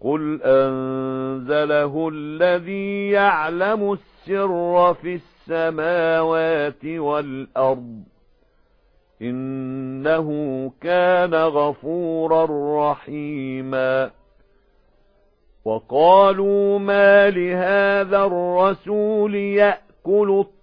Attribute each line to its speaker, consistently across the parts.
Speaker 1: قُلْ أَنزَلَهُ الَّذِي يَعْلَمُ السِّرَّ فِي السَّمَاوَاتِ وَالْأَرْضِ إِنَّهُ كَانَ غَفُورًا رَّحِيمًا وَقَالُوا مَا لِهَذَا الرَّسُولِ يَأْكُلُ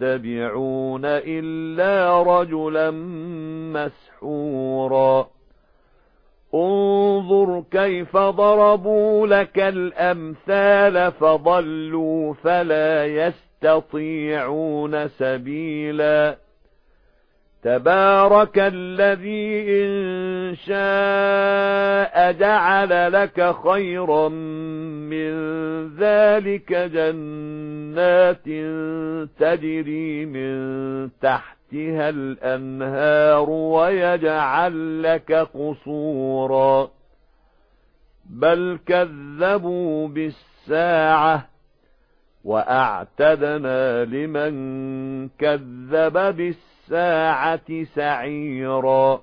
Speaker 1: يَتَّبِعُونَ إِلَّا رَجُلًا مَسْحُورًا. انظُرْ كَيْفَ ضَرَبُوا لَكَ الْأَمْثَالَ فَضَلُّوا فَلَا يَسْتَطِيعُونَ سَبِيلًا. تَبَارَكَ الَّذِي إِن شَاءَ جَعَلَ لَكَ خَيْرًا مِّن ذَلِكَ جَنَّاتٍ تَجْرِي مِن تَحْتِهَا الْأَنْهَارُ وَيَجْعَل لَّكَ قُصُورًا. بَلْ كَذَّبُوا بِالسَّاعَةِ وَأَعْتَدْنَا لِمَن كَذَّبَ بِالسَّاعَةِ السَّاعَةِ سَعِيرًا.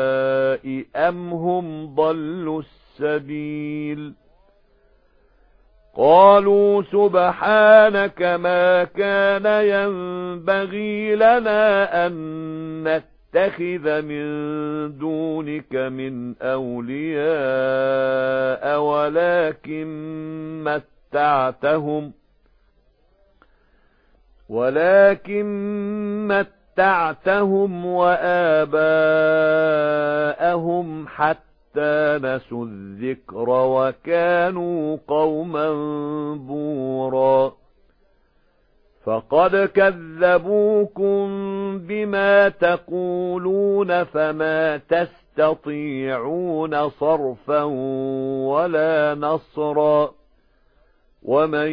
Speaker 1: أَمْ هُمْ ضَلُّوا السَّبِيلَ قالوا سبحانك ما كان ينبغي لنا أن نتخذ من دونك من أولياء ولكن متعتهم ولكن متعتهم وآباءهم حتى حَتَّى نَسُوا الذِّكْرَ وَكَانُوا قَوْمًا بُورًا. فَقَدْ كَذَّبُوكُم بِمَا تَقُولُونَ فَمَا تَسْتَطِيعُونَ صَرْفًا وَلَا نَصْرًا. وَمَن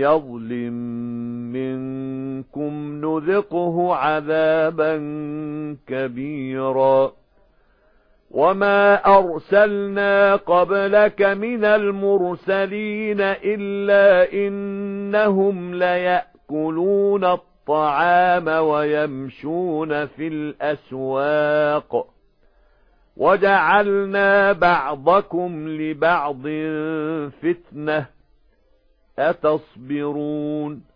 Speaker 1: يَظْلِم مِّنكُمْ نُذِقْهُ عَذَابًا كَبِيرًا. وَمَا أَرْسَلْنَا قَبْلَكَ مِنَ الْمُرْسَلِينَ إِلَّا إِنَّهُمْ لَيَأْكُلُونَ الطَّعَامَ وَيَمْشُونَ فِي الْأَسْوَاقِ. وَجَعَلْنَا بَعْضَكُمْ لِبَعْضٍ فِتْنَةً. أَتَصْبِرُونَ؟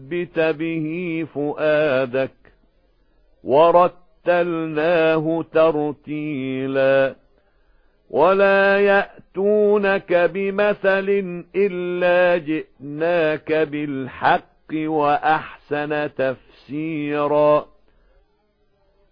Speaker 1: بِهِ فُؤَادَكَ وَرَتَّلْنَاهُ تَرْتِيلًا وَلَا يَأْتُونَكَ بِمَثَلٍ إِلَّا جِئْنَاكَ بِالْحَقِّ وَأَحْسَنَ تَفْسِيرًا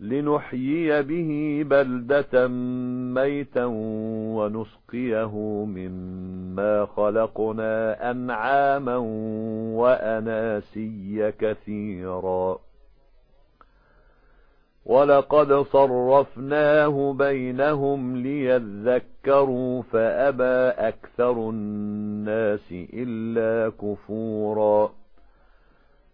Speaker 1: لنحيي به بلدة ميتا ونسقيه مما خلقنا أنعاما وأناسيا كثيرا ولقد صرفناه بينهم ليذكروا فأبى أكثر الناس إلا كفوراً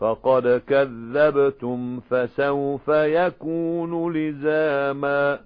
Speaker 1: فقد كذبتم فسوف يكون لزاما